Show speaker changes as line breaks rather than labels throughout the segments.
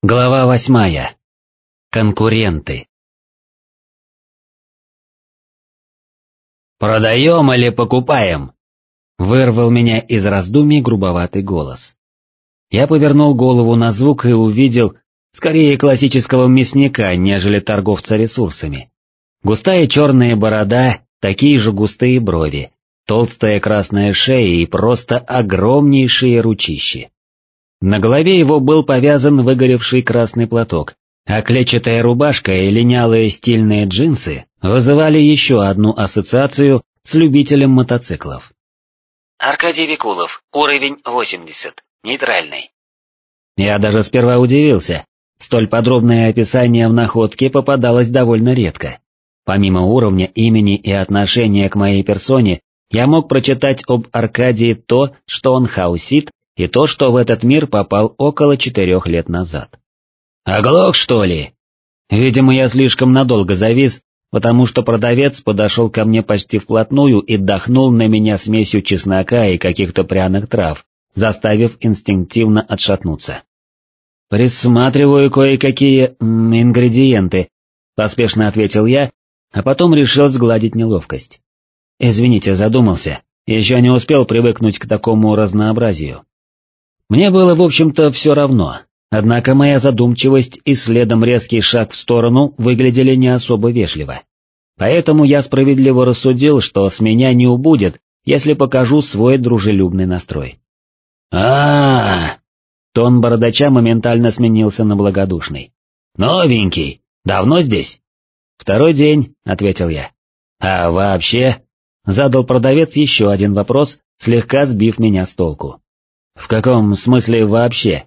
Глава восьмая. Конкуренты. «Продаем или покупаем?» Вырвал меня из раздумий грубоватый голос. Я повернул голову на звук и увидел скорее классического мясника, нежели торговца ресурсами. Густая черная борода, такие же густые брови, толстая красная шея и просто огромнейшие ручищи. На голове его был повязан выгоревший красный платок, а клетчатая рубашка и линялые стильные джинсы вызывали еще одну ассоциацию с любителем мотоциклов.
Аркадий Викулов, уровень 80, нейтральный.
Я даже сперва удивился, столь подробное описание в находке попадалось довольно редко. Помимо уровня, имени и отношения к моей персоне, я мог прочитать об Аркадии то, что он хаусит и то, что в этот мир попал около четырех лет назад. «Оглох, что ли?» Видимо, я слишком надолго завис, потому что продавец подошел ко мне почти вплотную и дохнул на меня смесью чеснока и каких-то пряных трав, заставив инстинктивно отшатнуться. «Присматриваю кое-какие ингредиенты», — поспешно ответил я, а потом решил сгладить неловкость. «Извините, задумался, еще не успел привыкнуть к такому разнообразию». Мне было, в общем-то, все равно, однако моя задумчивость и следом резкий шаг в сторону выглядели не особо вежливо. Поэтому я справедливо рассудил, что с меня не убудет, если покажу свой дружелюбный настрой. а, -а, -а Тон бородача моментально сменился на благодушный. «Новенький! Давно здесь?» «Второй день», — ответил я. «А вообще?» — задал продавец еще один вопрос, слегка сбив меня с толку. «В каком смысле вообще?»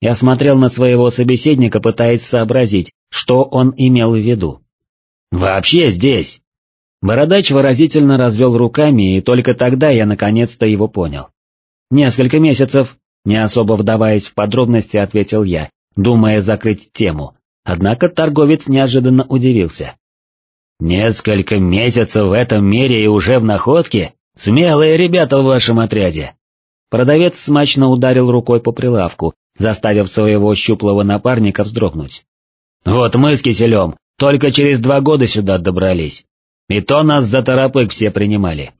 Я смотрел на своего собеседника, пытаясь сообразить, что он имел в виду. «Вообще здесь!» Бородач выразительно развел руками, и только тогда я наконец-то его понял. «Несколько месяцев», не особо вдаваясь в подробности, ответил я, думая закрыть тему, однако торговец неожиданно удивился. «Несколько месяцев в этом мире и уже в находке? Смелые ребята в вашем отряде!» Продавец смачно ударил рукой по прилавку, заставив своего щуплого напарника вздрогнуть. «Вот мы с киселем только через два года сюда добрались. И то нас за торопык все принимали».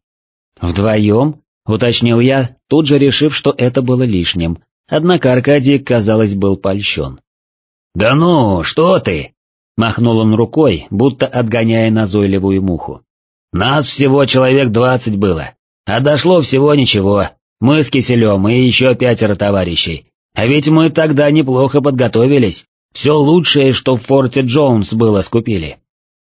«Вдвоем?» — уточнил я, тут же решив, что это было лишним, однако Аркадий, казалось, был польщен. «Да ну, что ты!» — махнул он рукой, будто отгоняя назойливую муху. «Нас всего человек двадцать было, а дошло всего ничего, мы с Киселем и еще пятеро товарищей. А ведь мы тогда неплохо подготовились. Все лучшее, что в форте Джонс было, скупили.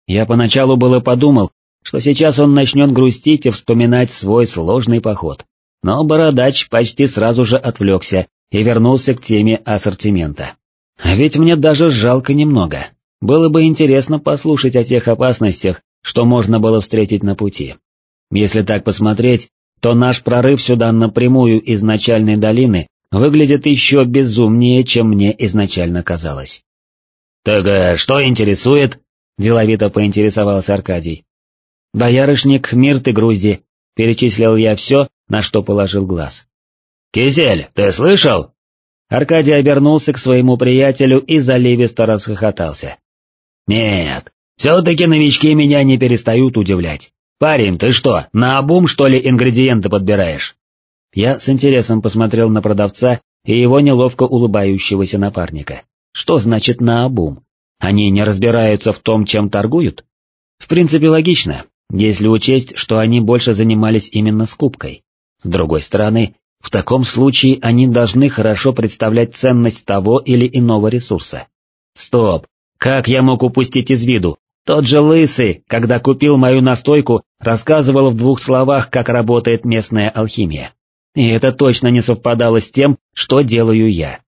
Я поначалу было подумал, что сейчас он начнет грустить и вспоминать свой сложный поход. Но Бородач почти сразу же отвлекся и вернулся к теме ассортимента. А ведь мне даже жалко немного. Было бы интересно послушать о тех опасностях, что можно было встретить на пути. Если так посмотреть, то наш прорыв сюда напрямую из начальной долины выглядит еще безумнее, чем мне изначально казалось. «Так а что интересует?» — деловито поинтересовался Аркадий. «Боярышник, Мирт и Грузди», — перечислил я все, на что положил глаз. «Кизель, ты слышал?» Аркадий обернулся к своему приятелю и заливисто расхохотался. «Нет, все-таки новички меня не перестают удивлять. «Парень, ты что, на обум, что ли, ингредиенты подбираешь?» Я с интересом посмотрел на продавца и его неловко улыбающегося напарника. Что значит на обум? Они не разбираются в том, чем торгуют? В принципе, логично, если учесть, что они больше занимались именно скупкой. С другой стороны, в таком случае они должны хорошо представлять ценность того или иного ресурса. Стоп, как я мог упустить из виду, тот же Лысый, когда купил мою настойку, рассказывал в двух словах, как работает местная алхимия. И это точно не совпадало с тем, что делаю я.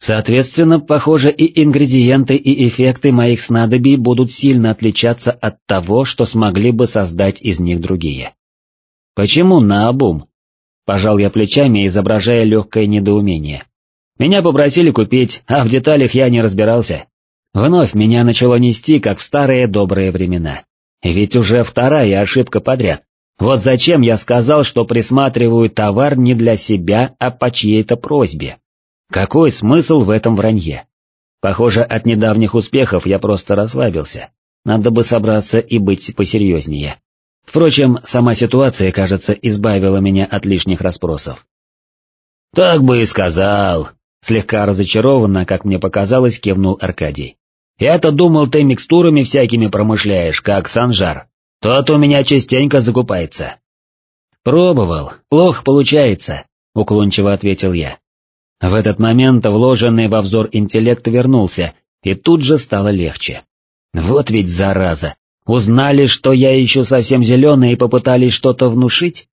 Соответственно, похоже, и ингредиенты, и эффекты моих снадобий будут сильно отличаться от того, что смогли бы создать из них другие. Почему наобум? Пожал я плечами, изображая легкое недоумение. Меня попросили купить, а в деталях я не разбирался. Вновь меня начало нести, как в старые добрые времена. Ведь уже вторая ошибка подряд. Вот зачем я сказал, что присматриваю товар не для себя, а по чьей-то просьбе. Какой смысл в этом вранье? Похоже, от недавних успехов я просто расслабился. Надо бы собраться и быть посерьезнее. Впрочем, сама ситуация, кажется, избавила меня от лишних расспросов. «Так бы и сказал», — слегка разочарованно, как мне показалось, кивнул Аркадий. «Я-то думал, ты микстурами всякими промышляешь, как Санжар. Тот у меня частенько закупается». «Пробовал, плохо получается», — уклончиво ответил я. В этот момент вложенный во взор интеллект вернулся, и тут же стало легче. Вот ведь зараза, узнали, что я еще совсем зеленый и попытались что-то внушить?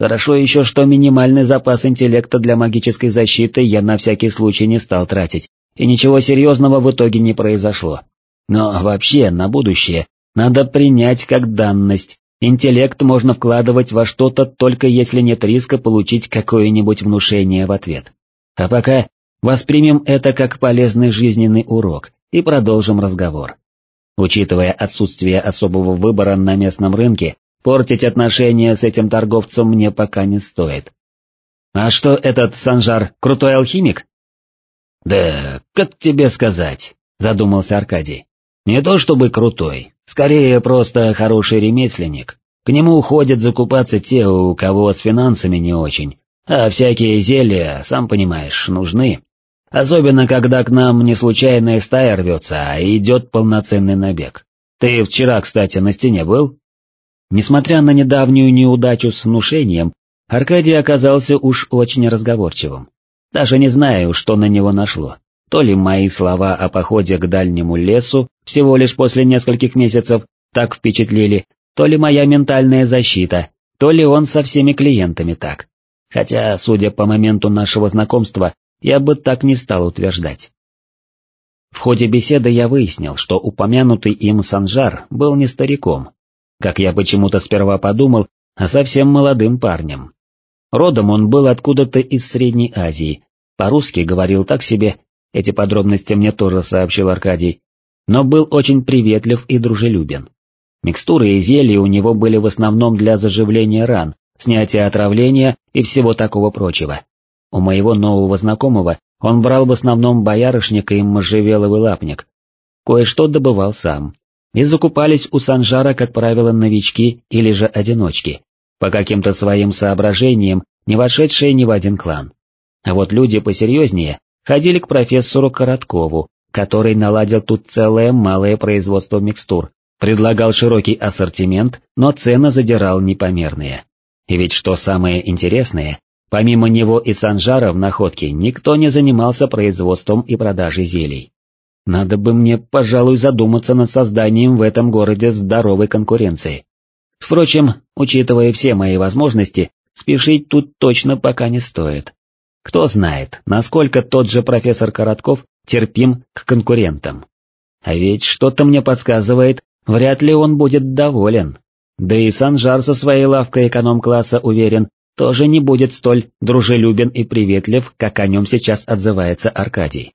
Хорошо еще, что минимальный запас интеллекта для магической защиты я на всякий случай не стал тратить, и ничего серьезного в итоге не произошло. Но вообще, на будущее, надо принять как данность, интеллект можно вкладывать во что-то только если нет риска получить какое-нибудь внушение в ответ. А пока воспримем это как полезный жизненный урок и продолжим разговор. Учитывая отсутствие особого выбора на местном рынке, портить отношения с этим торговцем мне пока не стоит. А что этот Санжар, крутой алхимик? Да, как тебе сказать, задумался Аркадий. Не то чтобы крутой, скорее просто хороший ремесленник. К нему уходят закупаться те, у кого с финансами не очень, а всякие зелья, сам понимаешь, нужны. Особенно, когда к нам не случайная стая рвется, а идет полноценный набег. Ты вчера, кстати, на стене был? Несмотря на недавнюю неудачу с внушением, Аркадий оказался уж очень разговорчивым. Даже не знаю, что на него нашло. То ли мои слова о походе к дальнему лесу всего лишь после нескольких месяцев так впечатлили, то ли моя ментальная защита, то ли он со всеми клиентами так хотя, судя по моменту нашего знакомства, я бы так не стал утверждать. В ходе беседы я выяснил, что упомянутый им Санжар был не стариком, как я почему-то сперва подумал, а совсем молодым парнем. Родом он был откуда-то из Средней Азии, по-русски говорил так себе, эти подробности мне тоже сообщил Аркадий, но был очень приветлив и дружелюбен. Микстуры и зелья у него были в основном для заживления ран, снятия отравления и всего такого прочего. У моего нового знакомого он брал в основном боярышник и можжевеловый лапник. Кое-что добывал сам. И закупались у Санжара, как правило, новички или же одиночки, по каким-то своим соображениям, не вошедшие ни в один клан. А вот люди посерьезнее ходили к профессору Короткову, который наладил тут целое малое производство микстур, предлагал широкий ассортимент, но цены задирал непомерные. И ведь что самое интересное, помимо него и Санжара в находке никто не занимался производством и продажей зелий. Надо бы мне, пожалуй, задуматься над созданием в этом городе здоровой конкуренции. Впрочем, учитывая все мои возможности, спешить тут точно пока не стоит. Кто знает, насколько тот же профессор Коротков терпим к конкурентам. А ведь что-то мне подсказывает, вряд ли он будет доволен. Да и Санжар со своей лавкой эконом-класса уверен, тоже не будет столь дружелюбен и приветлив, как о нем сейчас отзывается Аркадий.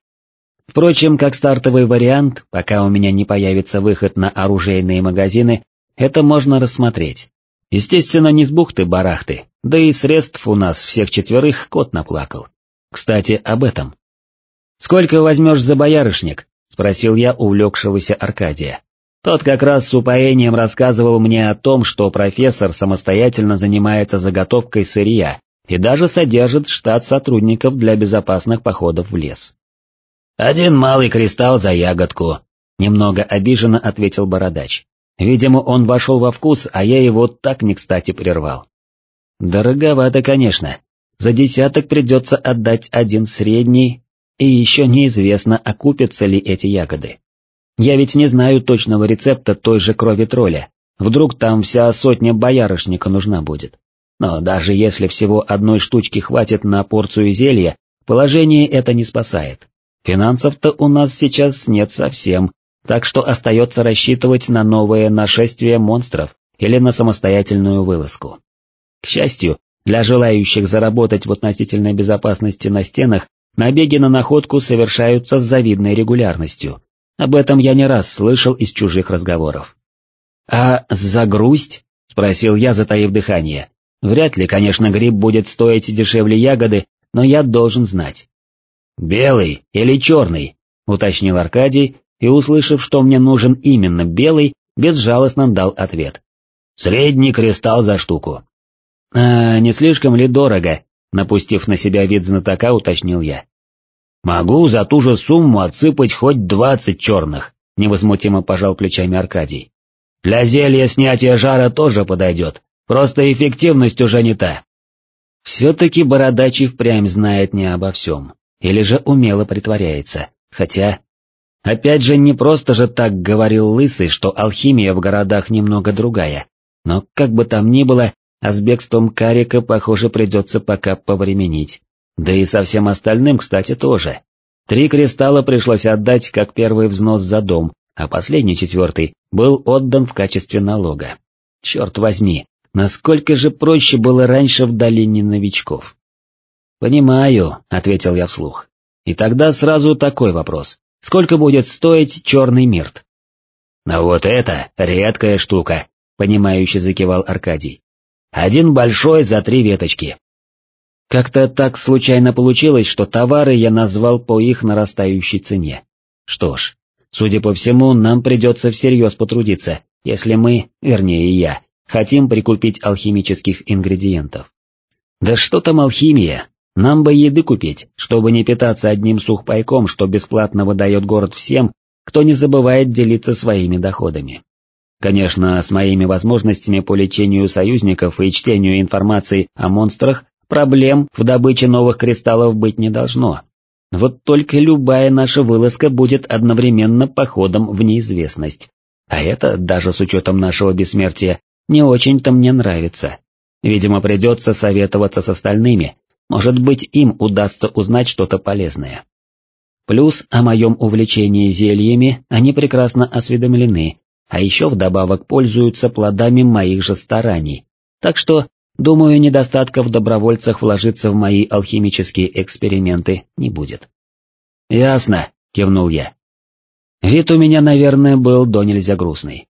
Впрочем, как стартовый вариант, пока у меня не появится выход на оружейные магазины, это можно рассмотреть. Естественно, не с бухты-барахты, да и средств у нас всех четверых кот наплакал. Кстати, об этом. «Сколько возьмешь за боярышник?» — спросил я увлекшегося Аркадия. Тот как раз с упоением рассказывал мне о том, что профессор самостоятельно занимается заготовкой сырья и даже содержит штат сотрудников для безопасных походов в лес. «Один малый кристалл за ягодку», — немного обиженно ответил Бородач. Видимо, он вошел во вкус, а я его так не кстати прервал. «Дороговато, конечно. За десяток придется отдать один средний, и еще неизвестно, окупятся ли эти ягоды. Я ведь не знаю точного рецепта той же крови тролля, вдруг там вся сотня боярышника нужна будет. Но даже если всего одной штучки хватит на порцию зелья, положение это не спасает. Финансов-то у нас сейчас нет совсем, так что остается рассчитывать на новое нашествие монстров или на самостоятельную вылазку. К счастью, для желающих заработать в относительной безопасности на стенах, набеги на находку совершаются с завидной регулярностью, об этом я не раз слышал из чужих разговоров. «А за грусть?» — спросил я, затаив дыхание. «Вряд ли, конечно, гриб будет стоить дешевле ягоды, но я должен знать». «Белый или черный?» — уточнил Аркадий, и, услышав, что мне нужен именно белый, безжалостно дал ответ. «Средний кристалл за штуку». «А не слишком ли дорого?» — напустив на себя вид знатока, уточнил я. «Могу за ту же сумму отсыпать хоть двадцать черных», — невозмутимо пожал плечами Аркадий. «Для зелья снятия жара тоже подойдет, просто эффективность уже не та». Все-таки Бородачий впрямь знает не обо всем, или же умело притворяется, хотя... Опять же, не просто же так говорил Лысый, что алхимия в городах немного другая, но как бы там ни было, а с бегством Карика, похоже, придется пока повременить. Да и со всем остальным, кстати, тоже. Три кристалла пришлось отдать как первый взнос за дом, а последний, четвертый, был отдан в качестве налога. Черт возьми, насколько же проще было раньше в долине новичков. «Понимаю», — ответил я вслух. «И тогда сразу такой вопрос. Сколько будет стоить черный мирт?» «Ну вот это редкая штука», — понимающе закивал Аркадий. «Один большой за три веточки». Как-то так случайно получилось, что товары я назвал по их нарастающей цене. Что ж, судя по всему, нам придется всерьез потрудиться, если мы, вернее я, хотим прикупить алхимических ингредиентов. Да что там алхимия, нам бы еды купить, чтобы не питаться одним сухпайком, что бесплатно выдает город всем, кто не забывает делиться своими доходами. Конечно, с моими возможностями по лечению союзников и чтению информации о монстрах проблем в добыче новых кристаллов быть не должно. Вот только любая наша вылазка будет одновременно походом в неизвестность. А это, даже с учетом нашего бессмертия, не очень-то мне нравится. Видимо, придется советоваться с остальными, может быть им удастся узнать что-то полезное. Плюс о моем увлечении зельями они прекрасно осведомлены, а еще вдобавок пользуются плодами моих же стараний, так что, думаю, недостатка в добровольцах вложиться в мои алхимические эксперименты не будет. «Ясно», — кивнул я. Вид у меня, наверное, был до нельзя грустный.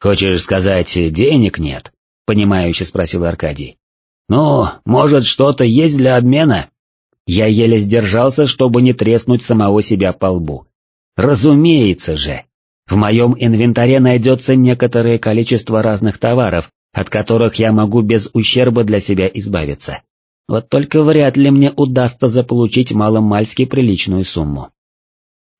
«Хочешь сказать, денег нет?» — понимающе спросил Аркадий. «Ну, может, что-то есть для обмена?» Я еле сдержался, чтобы не треснуть самого себя по лбу. «Разумеется же! В моем инвентаре найдется некоторое количество разных товаров, от которых я могу без ущерба для себя избавиться. Вот только вряд ли мне удастся заполучить маломальски приличную сумму.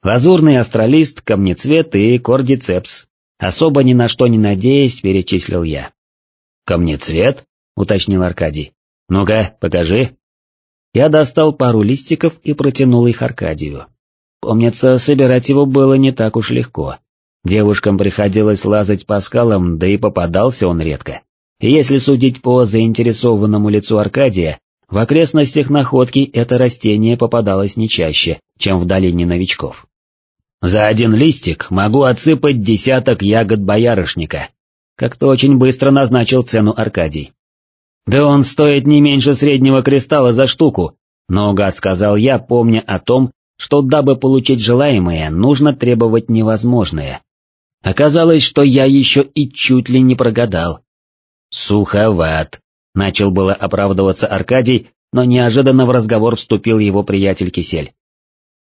Лазурный астралист, камнецвет и кордицепс, Особо ни на что не надеясь, перечислил я. «Камнецвет?» — уточнил Аркадий. «Ну-ка, покажи». Я достал пару листиков и протянул их Аркадию. Помнится, собирать его было не так уж легко. Девушкам приходилось лазать по скалам, да и попадался он редко. Если судить по заинтересованному лицу Аркадия, в окрестностях находки это растение попадалось не чаще, чем в долине новичков. За один листик могу отсыпать десяток ягод боярышника. Как-то очень быстро назначил цену Аркадий. Да он стоит не меньше среднего кристалла за штуку, наугад сказал я, помня о том, что дабы получить желаемое, нужно требовать невозможное. Оказалось, что я еще и чуть ли не прогадал. Суховат. Начал было оправдываться Аркадий, но неожиданно в разговор вступил его приятель Кисель.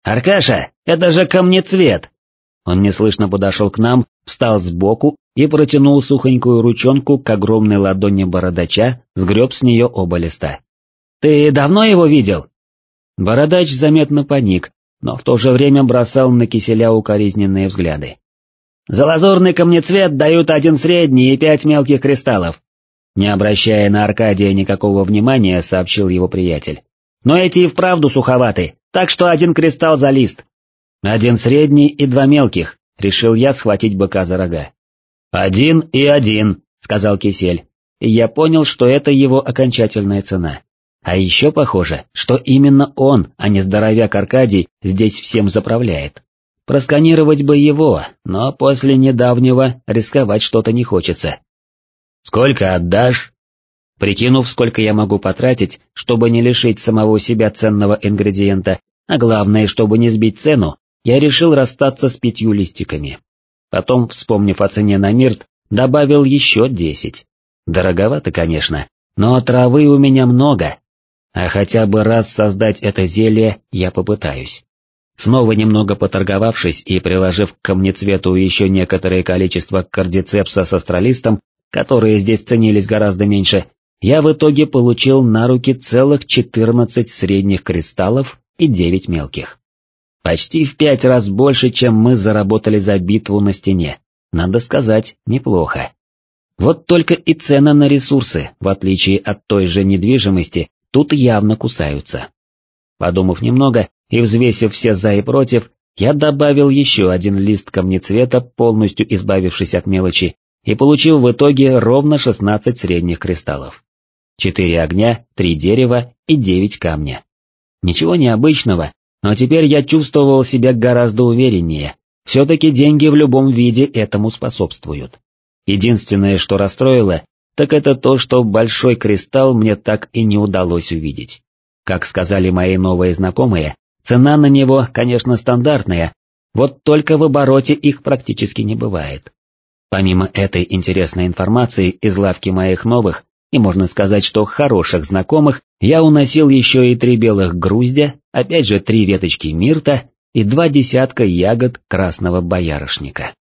«Аркаша, это же камнецвет!» Он неслышно подошел к нам, встал сбоку и протянул сухонькую ручонку к огромной ладони бородача, сгреб с нее оба листа. «Ты давно его видел?» Бородач заметно паник, но в то же время бросал на киселя укоризненные взгляды. «За лазурный камнецвет дают один средний и пять мелких кристаллов», не обращая на Аркадия никакого внимания, сообщил его приятель. «Но эти и вправду суховаты, так что один кристалл за лист. Один средний и два мелких, решил я схватить быка за рога. Один и один, сказал Кисель, и я понял, что это его окончательная цена. А еще похоже, что именно он, а не здоровяк Аркадий, здесь всем заправляет. Просканировать бы его, но после недавнего рисковать что-то не хочется. «Сколько отдашь?» Прикинув, сколько я могу потратить, чтобы не лишить самого себя ценного ингредиента, а главное, чтобы не сбить цену, я решил расстаться с пятью листиками. Потом, вспомнив о цене на мирт, добавил еще десять. Дороговато, конечно, но травы у меня много, а хотя бы раз создать это зелье я попытаюсь. Снова немного поторговавшись и приложив к камнецвету еще некоторое количество кардицепса с астралистом, которые здесь ценились гораздо меньше, я в итоге получил на руки целых 14 средних кристаллов и 9 мелких. Почти в пять раз больше, чем мы заработали за битву на стене. Надо сказать, неплохо. Вот только и цены на ресурсы, в отличие от той же недвижимости, тут явно кусаются. Подумав немного и взвесив все за и против, я добавил еще один лист камнецвета, полностью избавившись от мелочи, и получил в итоге ровно 16 средних кристаллов. Четыре огня, три дерева и девять камня. Ничего необычного, но теперь я чувствовал себя гораздо увереннее, все-таки деньги в любом виде этому способствуют. Единственное, что расстроило, так это то, что большой кристалл мне так и не удалось увидеть. Как сказали мои новые знакомые, цена на него, конечно, стандартная, вот только в обороте их практически не бывает. Помимо этой интересной информации из лавки моих новых, и можно сказать, что хороших знакомых, я уносил еще и три белых груздя, опять же три веточки мирта и два десятка ягод красного боярышника.